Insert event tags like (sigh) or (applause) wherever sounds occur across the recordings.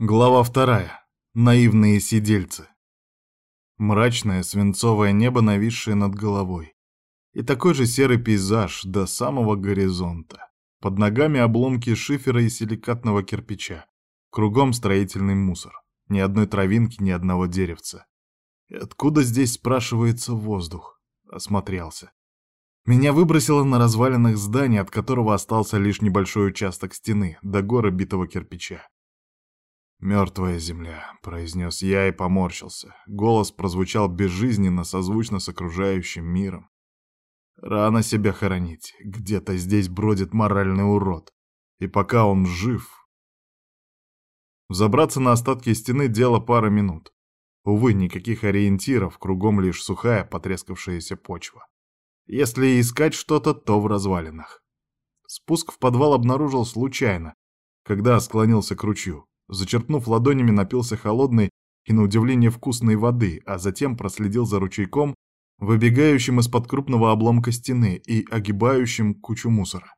Глава вторая. Наивные сидельцы. Мрачное свинцовое небо, нависшее над головой. И такой же серый пейзаж до самого горизонта. Под ногами обломки шифера и силикатного кирпича. Кругом строительный мусор. Ни одной травинки, ни одного деревца. И откуда здесь, спрашивается, воздух? Осмотрелся. Меня выбросило на развалинах здания, от которого остался лишь небольшой участок стены, до горы битого кирпича. «Мертвая земля», — произнес я и поморщился. Голос прозвучал безжизненно, созвучно с окружающим миром. Рано себя хоронить. Где-то здесь бродит моральный урод. И пока он жив... Забраться на остатки стены — дело пары минут. Увы, никаких ориентиров, кругом лишь сухая, потрескавшаяся почва. Если искать что-то, то в развалинах. Спуск в подвал обнаружил случайно, когда склонился к ручью. Зачерпнув ладонями, напился холодной и, на удивление, вкусной воды, а затем проследил за ручейком, выбегающим из-под крупного обломка стены и огибающим кучу мусора.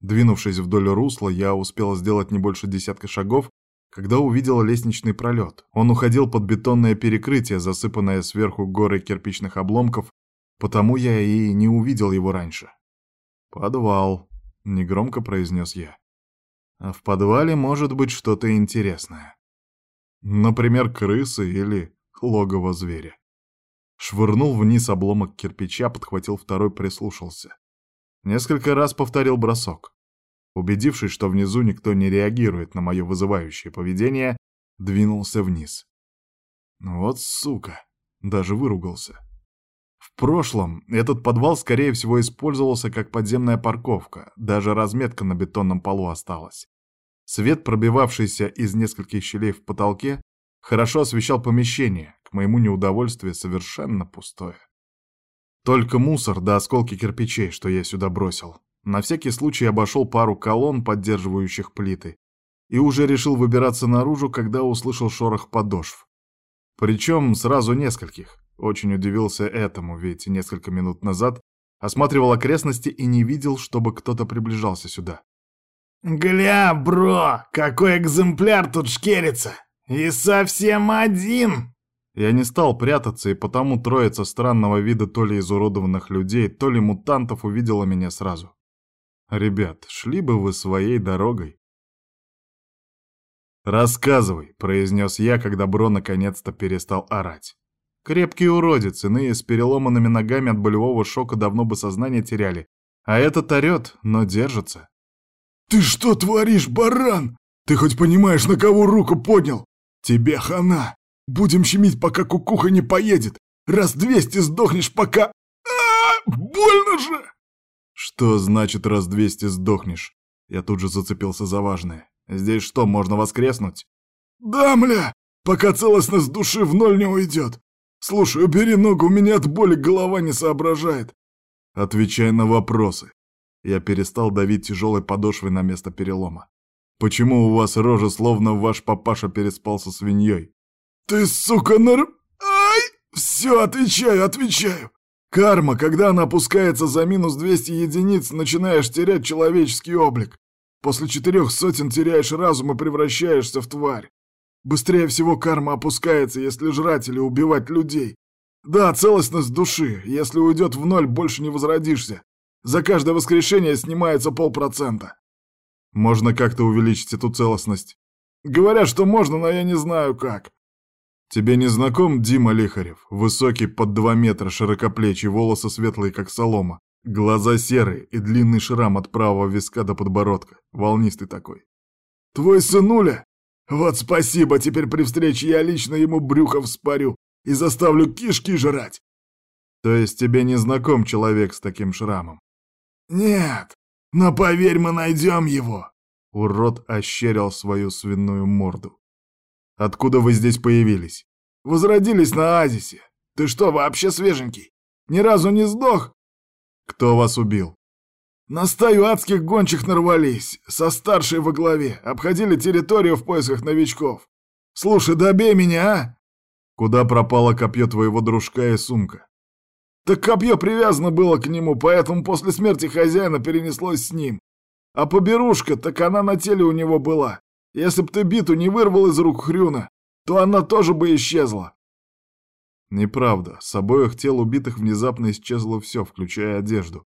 Двинувшись вдоль русла, я успел сделать не больше десятка шагов, когда увидел лестничный пролет. Он уходил под бетонное перекрытие, засыпанное сверху горой кирпичных обломков, потому я и не увидел его раньше. «Подвал», — негромко произнес я. А в подвале может быть что-то интересное. Например, крысы или логово зверя. Швырнул вниз обломок кирпича, подхватил второй, прислушался. Несколько раз повторил бросок. Убедившись, что внизу никто не реагирует на мое вызывающее поведение, двинулся вниз. Вот сука, даже выругался. В прошлом этот подвал, скорее всего, использовался как подземная парковка, даже разметка на бетонном полу осталась. Свет, пробивавшийся из нескольких щелей в потолке, хорошо освещал помещение, к моему неудовольствию совершенно пустое. Только мусор да осколки кирпичей, что я сюда бросил. На всякий случай обошел пару колонн, поддерживающих плиты, и уже решил выбираться наружу, когда услышал шорох подошв. Причем сразу нескольких. Очень удивился этому, ведь несколько минут назад осматривал окрестности и не видел, чтобы кто-то приближался сюда. «Гля, бро, какой экземпляр тут шкерится! И совсем один!» Я не стал прятаться, и потому троица странного вида то ли изуродованных людей, то ли мутантов увидела меня сразу. «Ребят, шли бы вы своей дорогой!» «Рассказывай», — произнес я, когда Бро наконец-то перестал орать. Крепкий уродец, иные с переломанными ногами от болевого шока давно бы сознание теряли. А этот орет, но держится. «Ты что творишь, баран? Ты хоть понимаешь, на кого руку поднял? Тебе хана! Будем щемить, пока кукуха не поедет! Раз двести сдохнешь, пока... А, больно же!» «Что значит раз двести сдохнешь?» Я тут же зацепился за важное. «Здесь что, можно воскреснуть?» «Да, мля! Пока целостность души в ноль не уйдет! Слушай, убери ногу, у меня от боли голова не соображает!» «Отвечай на вопросы!» Я перестал давить тяжелой подошвой на место перелома. «Почему у вас рожа, словно ваш папаша переспал со свиньей?» «Ты, сука, нар... Ай! Все, отвечаю, отвечаю! Карма, когда она опускается за минус 200 единиц, начинаешь терять человеческий облик. После четырех сотен теряешь разум и превращаешься в тварь. Быстрее всего карма опускается, если жрать или убивать людей. Да, целостность души. Если уйдет в ноль, больше не возродишься. За каждое воскрешение снимается полпроцента. Можно как-то увеличить эту целостность. Говорят, что можно, но я не знаю как. Тебе не знаком Дима Лихарев? Высокий, под два метра, широкоплечий, волосы светлые, как солома. Глаза серые и длинный шрам от правого виска до подбородка. Волнистый такой. Твой сынуля? Вот спасибо, теперь при встрече я лично ему брюхо вспорю и заставлю кишки жрать. То есть тебе не знаком человек с таким шрамом? «Нет, но поверь, мы найдем его!» Урод ощерил свою свиную морду. «Откуда вы здесь появились?» «Возродились на Азисе. Ты что, вообще свеженький? Ни разу не сдох?» «Кто вас убил?» «На стаю адских гончих нарвались, со старшей во главе, обходили территорию в поисках новичков. Слушай, добей меня, а!» «Куда пропало копье твоего дружка и сумка?» Так копье привязано было к нему, поэтому после смерти хозяина перенеслось с ним. А поберушка, так она на теле у него была. Если б ты биту не вырвал из рук Хрюна, то она тоже бы исчезла. Неправда, с обоих тел убитых внезапно исчезло все, включая одежду.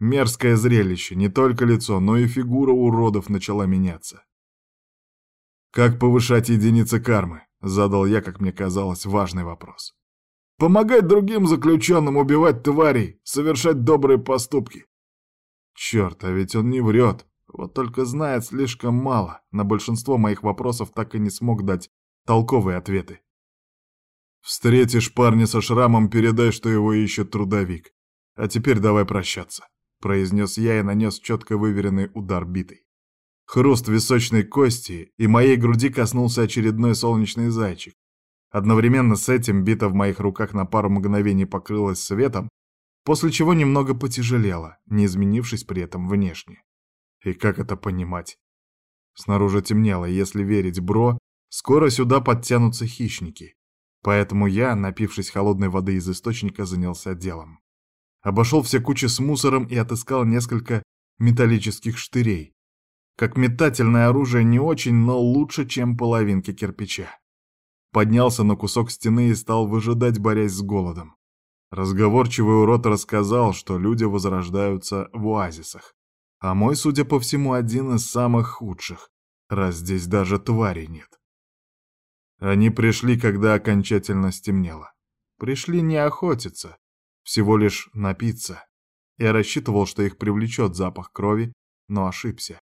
Мерзкое зрелище, не только лицо, но и фигура уродов начала меняться. «Как повышать единицы кармы?» — задал я, как мне казалось, важный вопрос. «Помогать другим заключенным убивать тварей, совершать добрые поступки». Черт, а ведь он не врет. Вот только знает слишком мало. На большинство моих вопросов так и не смог дать толковые ответы. «Встретишь парня со шрамом, передай, что его ищет трудовик. А теперь давай прощаться», — произнес я и нанес четко выверенный удар битой. Хруст височной кости, и моей груди коснулся очередной солнечный зайчик. Одновременно с этим бита в моих руках на пару мгновений покрылась светом, после чего немного потяжелела, не изменившись при этом внешне. И как это понимать? Снаружи темнело, если верить Бро, скоро сюда подтянутся хищники. Поэтому я, напившись холодной воды из источника, занялся делом. Обошел все кучи с мусором и отыскал несколько металлических штырей. Как метательное оружие не очень, но лучше, чем половинки кирпича. Поднялся на кусок стены и стал выжидать, борясь с голодом. Разговорчивый урод рассказал, что люди возрождаются в оазисах. А мой, судя по всему, один из самых худших, раз здесь даже тварей нет. Они пришли, когда окончательно стемнело. Пришли не охотиться, всего лишь напиться. Я рассчитывал, что их привлечет запах крови, но ошибся.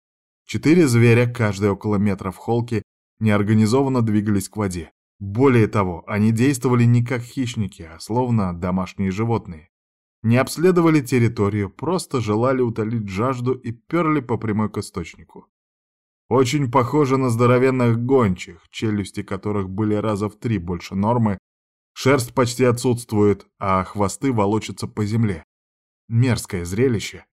Четыре зверя, каждый около метра в холке, неорганизованно двигались к воде. Более того, они действовали не как хищники, а словно домашние животные. Не обследовали территорию, просто желали утолить жажду и перли по прямой к источнику. Очень похоже на здоровенных гончих, челюсти которых были раза в три больше нормы, шерсть почти отсутствует, а хвосты волочатся по земле. Мерзкое зрелище.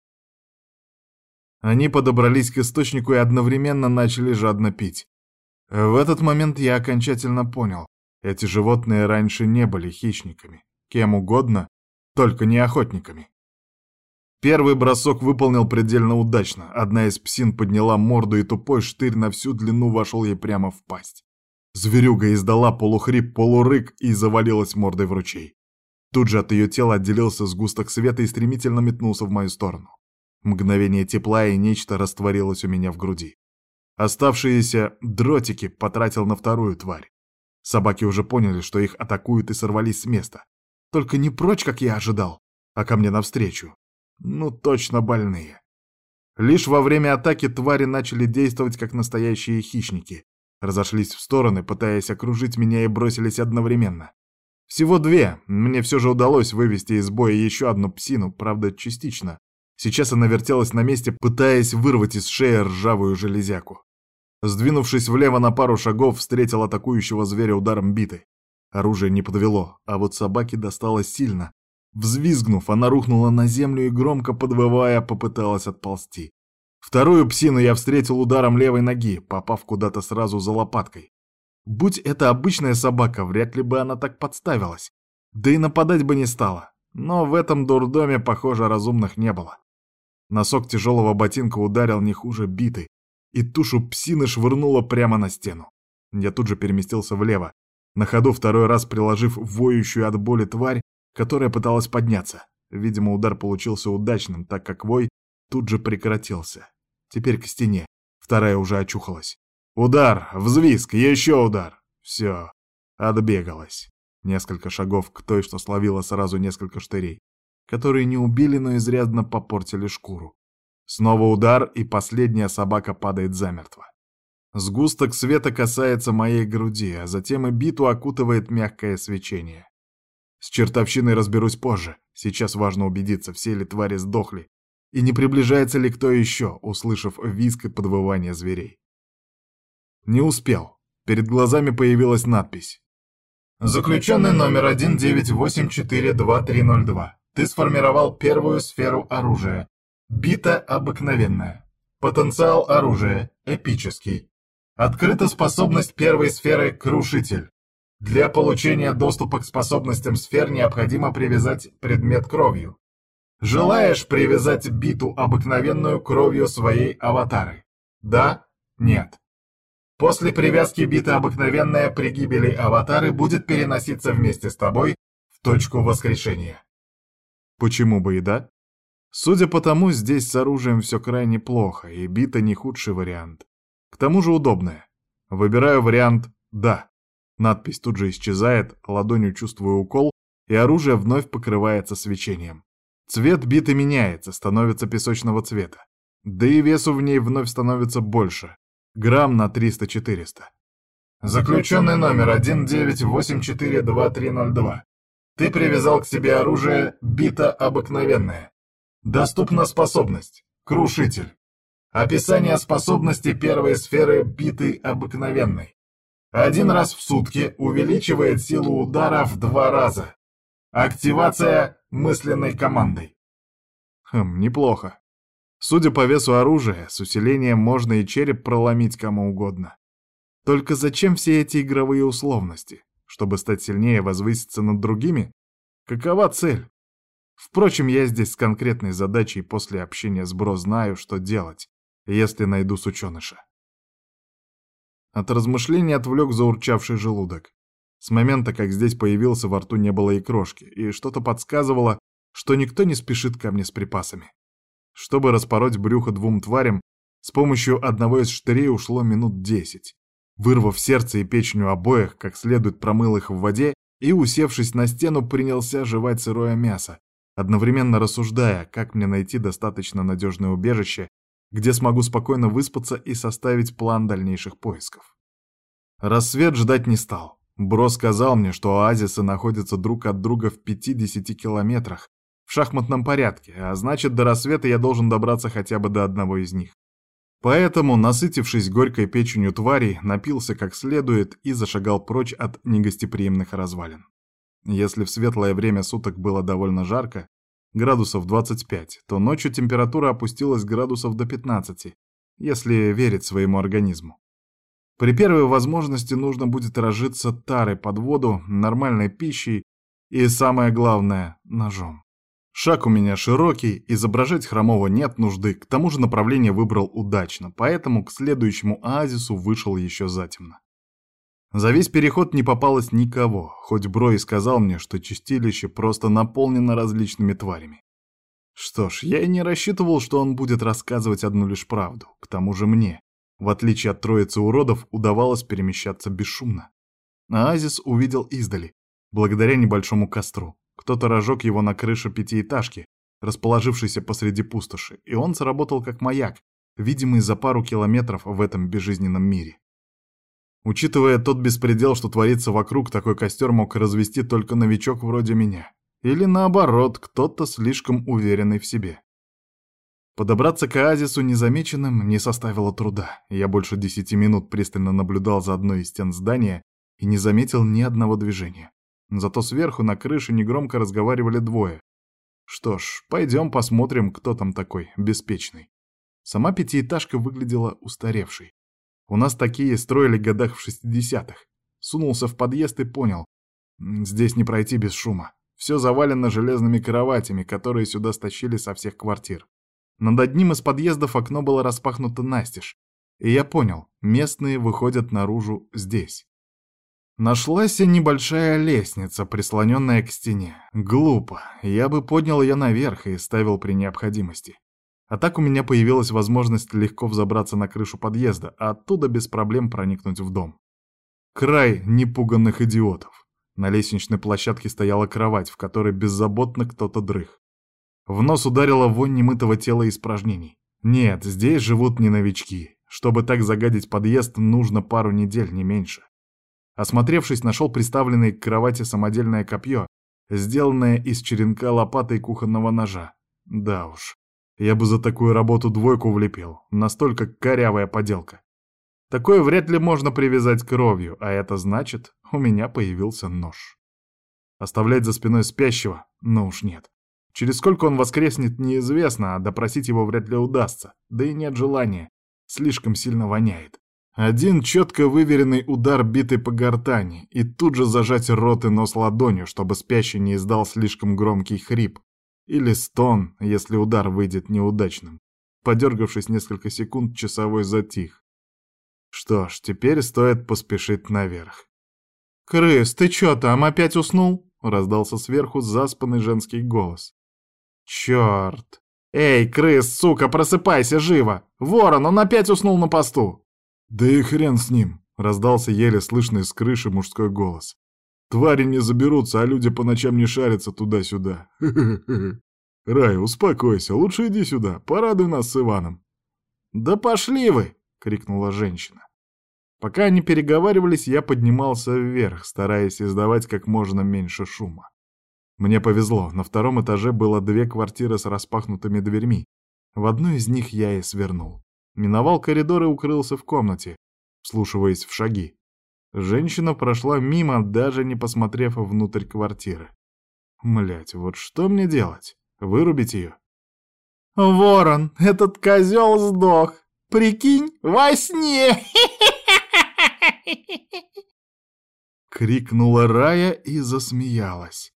Они подобрались к источнику и одновременно начали жадно пить. В этот момент я окончательно понял, эти животные раньше не были хищниками, кем угодно, только не охотниками. Первый бросок выполнил предельно удачно. Одна из псин подняла морду, и тупой штырь на всю длину вошел ей прямо в пасть. Зверюга издала полухрип, полурык и завалилась мордой в ручей. Тут же от ее тела отделился сгусток света и стремительно метнулся в мою сторону. Мгновение тепла и нечто растворилось у меня в груди. Оставшиеся дротики потратил на вторую тварь. Собаки уже поняли, что их атакуют и сорвались с места. Только не прочь, как я ожидал, а ко мне навстречу. Ну, точно больные. Лишь во время атаки твари начали действовать как настоящие хищники. Разошлись в стороны, пытаясь окружить меня и бросились одновременно. Всего две. Мне все же удалось вывести из боя еще одну псину, правда, частично. Сейчас она вертелась на месте, пытаясь вырвать из шеи ржавую железяку. Сдвинувшись влево на пару шагов, встретил атакующего зверя ударом биты. Оружие не подвело, а вот собаке досталось сильно, Взвизгнув, она рухнула на землю и, громко подвывая, попыталась отползти. Вторую псину я встретил ударом левой ноги, попав куда-то сразу за лопаткой. Будь это обычная собака, вряд ли бы она так подставилась. Да и нападать бы не стала. Но в этом дурдоме, похоже, разумных не было. Носок тяжелого ботинка ударил не хуже биты, и тушу псины швырнуло прямо на стену. Я тут же переместился влево, на ходу второй раз приложив воющую от боли тварь которая пыталась подняться. Видимо, удар получился удачным, так как вой тут же прекратился. Теперь к стене. Вторая уже очухалась. Удар! Взвизг! Еще удар! Все. Отбегалась. Несколько шагов к той, что словила сразу несколько штырей, которые не убили, но изрядно попортили шкуру. Снова удар, и последняя собака падает замертво. Сгусток света касается моей груди, а затем и биту окутывает мягкое свечение. С чертовщиной разберусь позже. Сейчас важно убедиться, все ли твари сдохли, и не приближается ли кто еще, услышав визг и подвывание зверей. Не успел. Перед глазами появилась надпись. Заключенный номер 19842302. Ты сформировал первую сферу оружия. Бита обыкновенная. Потенциал оружия эпический. Открыта способность первой сферы «Крушитель». Для получения доступа к способностям сфер необходимо привязать предмет кровью. Желаешь привязать биту обыкновенную кровью своей аватары? Да? Нет? После привязки бита обыкновенная при гибели аватары будет переноситься вместе с тобой в точку воскрешения. Почему бы и да? Судя по тому, здесь с оружием все крайне плохо, и бита не худший вариант. К тому же удобная. Выбираю вариант «да». Надпись тут же исчезает, ладонью чувствую укол, и оружие вновь покрывается свечением. Цвет биты меняется, становится песочного цвета. Да и весу в ней вновь становится больше. Грамм на 300-400. Заключенный номер 19842302. Ты привязал к себе оружие бита обыкновенное. Доступна способность. Крушитель. Описание способности первой сферы биты обыкновенной. Один раз в сутки увеличивает силу удара в два раза. Активация мысленной командой. Хм, неплохо. Судя по весу оружия, с усилением можно и череп проломить кому угодно. Только зачем все эти игровые условности? Чтобы стать сильнее, возвыситься над другими? Какова цель? Впрочем, я здесь с конкретной задачей и после общения с Бро знаю, что делать, если найду сученыша. От размышлений отвлек заурчавший желудок. С момента, как здесь появился, во рту не было и крошки, и что-то подсказывало, что никто не спешит ко мне с припасами. Чтобы распороть брюхо двум тварям, с помощью одного из штырей ушло минут десять. Вырвав сердце и печень у обоих, как следует промыл их в воде и, усевшись на стену, принялся жевать сырое мясо, одновременно рассуждая, как мне найти достаточно надежное убежище, где смогу спокойно выспаться и составить план дальнейших поисков. Рассвет ждать не стал. Бро сказал мне, что оазисы находятся друг от друга в 50 километрах, в шахматном порядке, а значит, до рассвета я должен добраться хотя бы до одного из них. Поэтому, насытившись горькой печенью тварей, напился как следует и зашагал прочь от негостеприимных развалин. Если в светлое время суток было довольно жарко, градусов 25, то ночью температура опустилась градусов до 15, если верить своему организму. При первой возможности нужно будет разжиться тарой под воду, нормальной пищей и, самое главное, ножом. Шаг у меня широкий, изображать хромого нет нужды, к тому же направление выбрал удачно, поэтому к следующему оазису вышел еще затемно. За весь переход не попалось никого, хоть Бро сказал мне, что чистилище просто наполнено различными тварями. Что ж, я и не рассчитывал, что он будет рассказывать одну лишь правду, к тому же мне, в отличие от троицы уродов, удавалось перемещаться бесшумно. Оазис увидел издали, благодаря небольшому костру. Кто-то разжег его на крыше пятиэтажки, расположившейся посреди пустоши, и он сработал как маяк, видимый за пару километров в этом безжизненном мире. Учитывая тот беспредел, что творится вокруг, такой костер мог развести только новичок вроде меня. Или наоборот, кто-то слишком уверенный в себе. Подобраться к оазису незамеченным не составило труда. Я больше десяти минут пристально наблюдал за одной из стен здания и не заметил ни одного движения. Зато сверху на крыше негромко разговаривали двое. Что ж, пойдем посмотрим, кто там такой, беспечный. Сама пятиэтажка выглядела устаревшей. У нас такие строили годах в 60-х. Сунулся в подъезд и понял. Здесь не пройти без шума. Все завалено железными кроватями, которые сюда стащили со всех квартир. Над одним из подъездов окно было распахнуто настежь, и я понял, местные выходят наружу здесь. Нашлась и небольшая лестница, прислоненная к стене. Глупо, я бы поднял ее наверх и ставил при необходимости. А так у меня появилась возможность легко взобраться на крышу подъезда, а оттуда без проблем проникнуть в дом. Край непуганных идиотов. На лестничной площадке стояла кровать, в которой беззаботно кто-то дрых. В нос ударила вонь немытого тела и испражнений. Нет, здесь живут не новички. Чтобы так загадить подъезд, нужно пару недель, не меньше. Осмотревшись, нашел приставленное к кровати самодельное копье, сделанное из черенка лопаты и кухонного ножа. Да уж, я бы за такую работу двойку влепил, настолько корявая поделка. Такое вряд ли можно привязать кровью, а это значит, у меня появился нож. Оставлять за спиной спящего? Ну уж нет. Через сколько он воскреснет, неизвестно, а допросить его вряд ли удастся. Да и нет желания. Слишком сильно воняет. Один четко выверенный удар битый по гортани, и тут же зажать рот и нос ладонью, чтобы спящий не издал слишком громкий хрип. Или стон, если удар выйдет неудачным. Подергавшись несколько секунд, часовой затих. Что ж, теперь стоит поспешить наверх. «Крыс, ты чё там, опять уснул?» — раздался сверху заспанный женский голос. «Чёрт! Эй, крыс, сука, просыпайся живо! Ворон, он опять уснул на посту!» «Да и хрен с ним!» — раздался еле слышный с крыши мужской голос. «Твари не заберутся, а люди по ночам не шарятся туда-сюда. Рай, успокойся, лучше иди сюда, порадуй нас с Иваном». «Да пошли вы!» — крикнула женщина. Пока они переговаривались, я поднимался вверх, стараясь издавать как можно меньше шума. Мне повезло, на втором этаже было две квартиры с распахнутыми дверьми. В одну из них я и свернул. Миновал коридор и укрылся в комнате, вслушиваясь в шаги. Женщина прошла мимо, даже не посмотрев внутрь квартиры. Млять, вот что мне делать? Вырубить ее? «Ворон, этот козел сдох! Прикинь, во сне!» (laughs) Крикнула Рая и засмеялась.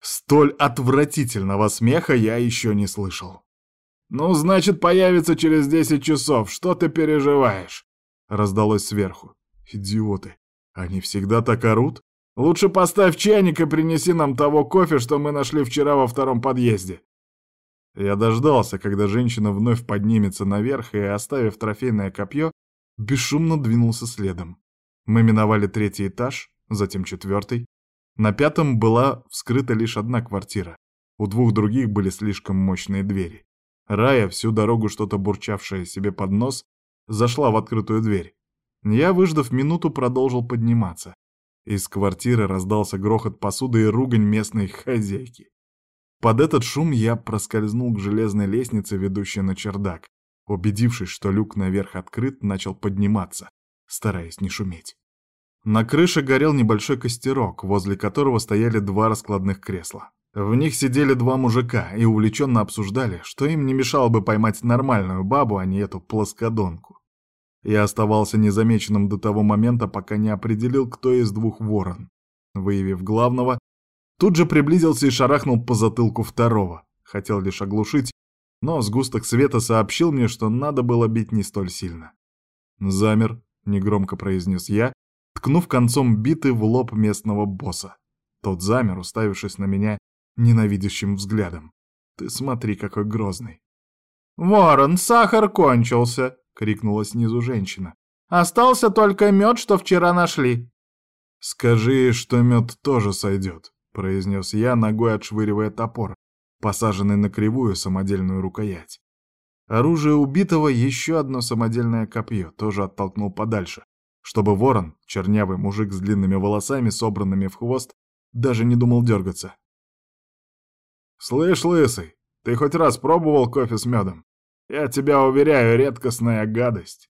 Столь отвратительного смеха я еще не слышал. «Ну, значит, появится через десять часов. Что ты переживаешь?» Раздалось сверху. «Идиоты. Они всегда так орут? Лучше поставь чайник и принеси нам того кофе, что мы нашли вчера во втором подъезде». Я дождался, когда женщина вновь поднимется наверх и, оставив трофейное копье, бесшумно двинулся следом. Мы миновали третий этаж, затем четвертый. На пятом была вскрыта лишь одна квартира. У двух других были слишком мощные двери. Рая, всю дорогу что-то бурчавшая себе под нос, зашла в открытую дверь. Я, выждав минуту, продолжил подниматься. Из квартиры раздался грохот посуды и ругань местной хозяйки. Под этот шум я проскользнул к железной лестнице, ведущей на чердак. Убедившись, что люк наверх открыт, начал подниматься, стараясь не шуметь. На крыше горел небольшой костерок, возле которого стояли два раскладных кресла. В них сидели два мужика и увлеченно обсуждали, что им не мешало бы поймать нормальную бабу, а не эту плоскодонку. Я оставался незамеченным до того момента, пока не определил, кто из двух ворон. Выявив главного, тут же приблизился и шарахнул по затылку второго. Хотел лишь оглушить, но сгусток света сообщил мне, что надо было бить не столь сильно. «Замер», — негромко произнес я, ткнув концом биты в лоб местного босса. Тот замер, уставившись на меня ненавидящим взглядом. «Ты смотри, какой грозный!» «Ворон, сахар кончился!» — крикнула снизу женщина. «Остался только мед, что вчера нашли!» «Скажи, что мед тоже сойдет», — произнес я, ногой отшвыривая топор, посаженный на кривую самодельную рукоять. Оружие убитого еще одно самодельное копье тоже оттолкнул подальше, чтобы ворон, чернявый мужик с длинными волосами, собранными в хвост, даже не думал дергаться. «Слышь, лысый, ты хоть раз пробовал кофе с медом? Я тебя уверяю, редкостная гадость!»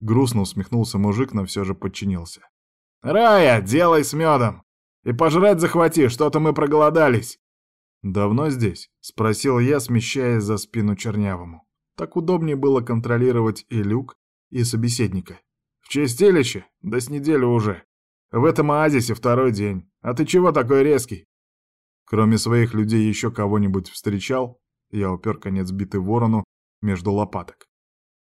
Грустно усмехнулся мужик, но все же подчинился. «Рая, делай с медом! И пожрать захвати, что-то мы проголодались!» «Давно здесь?» — спросил я, смещаясь за спину Чернявому. Так удобнее было контролировать и люк, и собеседника. «В чистилище? Да с неделю уже. В этом оазисе второй день. А ты чего такой резкий?» Кроме своих людей еще кого-нибудь встречал? Я упер конец биты ворону между лопаток.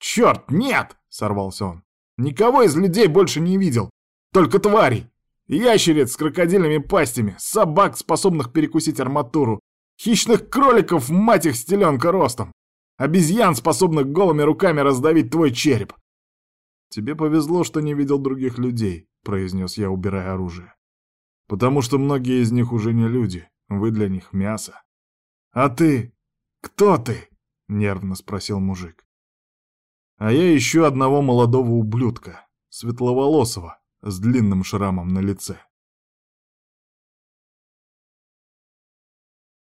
«Черт, нет!» — сорвался он. «Никого из людей больше не видел. Только тварей. Ящериц с крокодильными пастями, собак, способных перекусить арматуру, Хищных кроликов, мать их, стеленка ростом. Обезьян, способных голыми руками раздавить твой череп. Тебе повезло, что не видел других людей, произнес я, убирая оружие. Потому что многие из них уже не люди, вы для них мясо. А ты? Кто ты? Нервно спросил мужик. А я ищу одного молодого ублюдка, светловолосого, с длинным шрамом на лице.